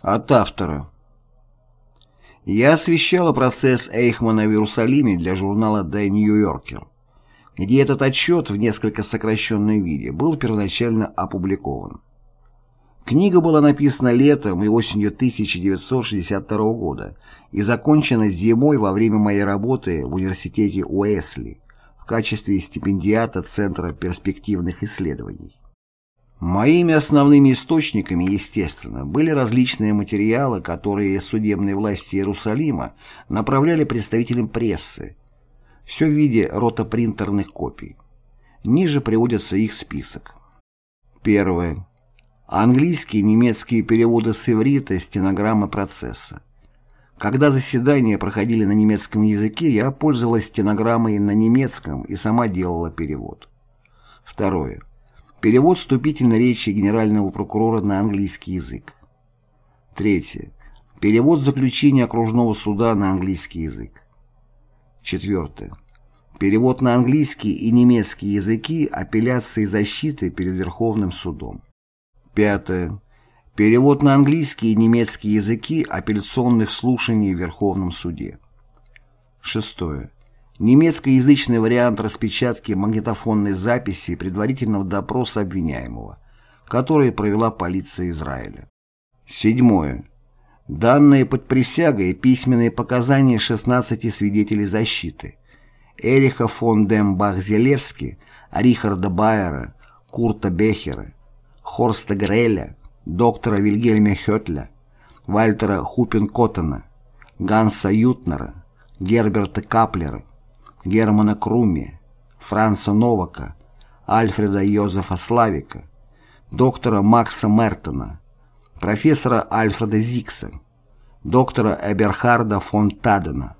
От автора. Я освещала процесс Эйхмана в Иерусалиме для журнала The New Yorker, где этот отчет в несколько сокращенном виде был первоначально опубликован. Книга была написана летом и осенью 1962 года и закончена зимой во время моей работы в университете Уэсли в качестве стипендиата Центра перспективных исследований. Моими основными источниками, естественно, были различные материалы, которые судебные власти Иерусалима направляли представителям прессы, все в виде ротопринтерных копий. Ниже приводится их список. Первое. Английские и немецкие переводы с иврита стенограммы процесса. Когда заседания проходили на немецком языке, я пользовалась стенограммой на немецком и сама делала перевод. Второе. Перевод вступительной речи генерального прокурора на английский язык. Третье. Перевод заключения окружного суда на английский язык. Четвертое. Перевод на английский и немецкий языки апелляции защиты перед Верховным судом. Пятое. Перевод на английский и немецкий языки апелляционных слушаний в Верховном суде. Шестое немецкоязычный вариант распечатки магнитофонной записи предварительного допроса обвиняемого, который провела полиция Израиля. Седьмое. Данные под присягой письменные показания 16 свидетелей защиты Эриха фон дем Бах-Зелевски, Рихарда Байера, Курта Бехера, Хорста Греля, доктора Вильгельма Хетля, Вальтера Хупенкоттена, Ганса Ютнера, Герберта Каплера, Германа Круми, Франца Новака, Альфреда Йозефа Славика, доктора Макса Мертона, профессора Альфреда Зикса, доктора Эберхарда фон Тадена,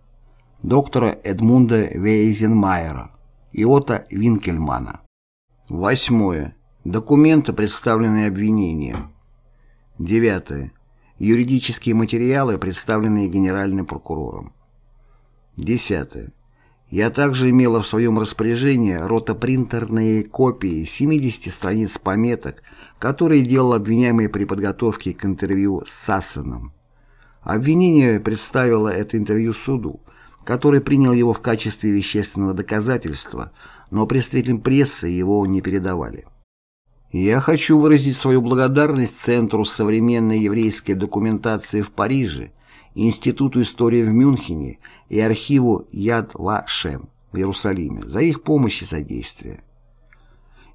доктора Эдмунда Вейзенмайера, Иота Винкельмана. Восьмое. Документы, представленные обвинением. Девятое. Юридические материалы, представленные генеральным прокурором. Десятое. Я также имела в своем распоряжении ротопринтерные копии 70 страниц пометок, которые делал обвиняемый при подготовке к интервью с Сассеном. Обвинение представило это интервью суду, который принял его в качестве вещественного доказательства, но представителям прессы его не передавали. Я хочу выразить свою благодарность Центру современной еврейской документации в Париже Институту истории в Мюнхене и архиву Яд Вашем в Иерусалиме за их помощь и содействие.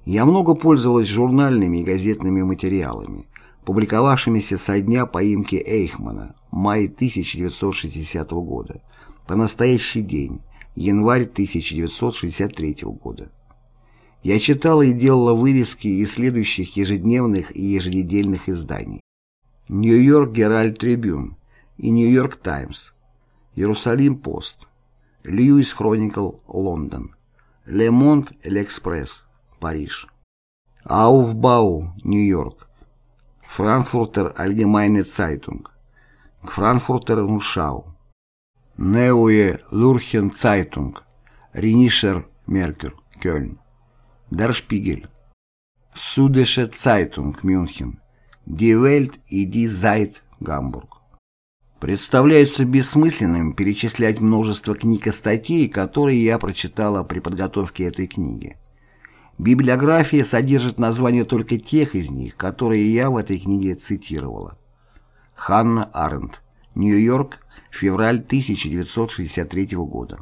Я много пользовалась журнальными и газетными материалами, публиковавшимися со дня поимки Эйхмана, май 1960 года, по настоящий день, январь 1963 года. Я читала и делала вырезки из следующих ежедневных и еженедельных изданий. Нью-Йорк Геральд Трибюн, и Нью-Йорк Таймс, Иерусалим Пост, Льюис Хроникл Лондон, Ле Монт Эл'Экспресс Париж, Ауфбау Нью-Йорк, Франкфуртер Allgemeine Zeitung, Франкфуртер Нушау, Неуе Лурхен Zeitung, Ринишер Меркер Кёльн, Spiegel, Süddeutsche Zeitung Мюнхен, Die Welt и Die Zeit Гамбург. Представляется бессмысленным перечислять множество книг и статей, которые я прочитала при подготовке этой книги. Библиография содержит названия только тех из них, которые я в этой книге цитировала. Ханна Аренд. Нью-Йорк. Февраль 1963 года.